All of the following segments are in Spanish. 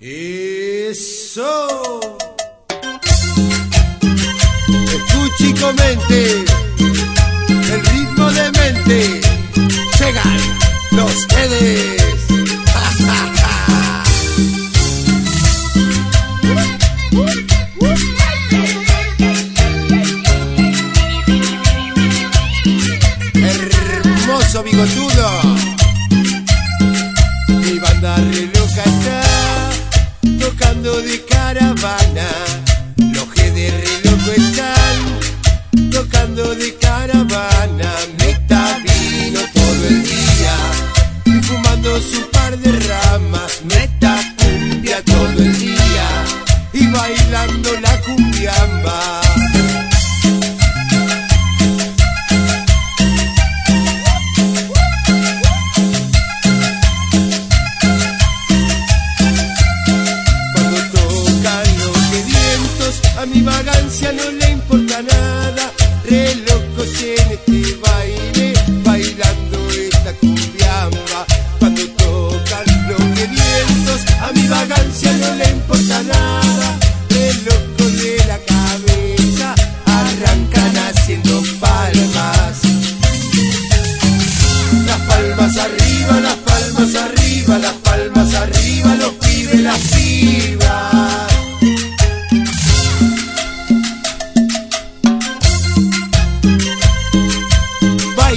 Eso. Escuche y comente. El ritmo de mente. Llegan los Edes. Hermoso bigotudo. Mi banda re loca está tocando de caravana. Los G de re loco están tocando de caravana. Meta vino todo el día y fumando su par de ramas. A mi vagancia no le importa nada. Re locos en este baile, bailando esta cumbiamba. Cuando tocan los sedientos, a mi vagancia no le importa nada. Re locos de la cabeza, arrancan haciendo palmas. Las palmas arriba, las palmas arriba,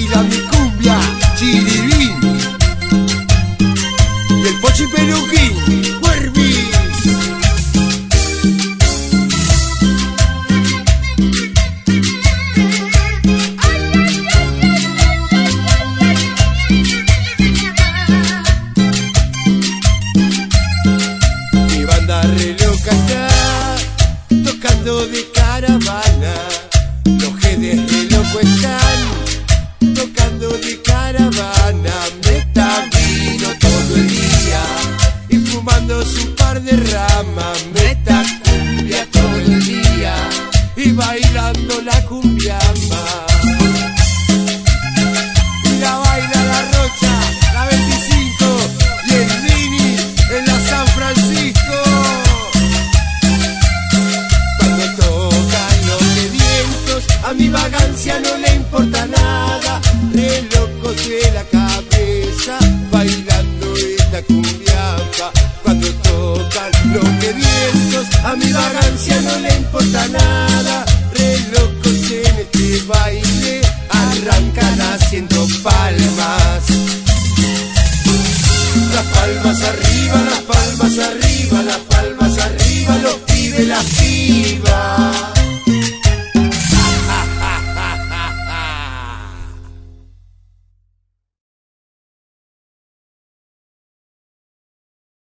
Baila mi cumbia, chiribín. Y el pochi peluquín, Huervis. Mi banda re loca está tocando de fumando su par de ramas. Meta cumbia todo el día y bailando la cumbiamba. Y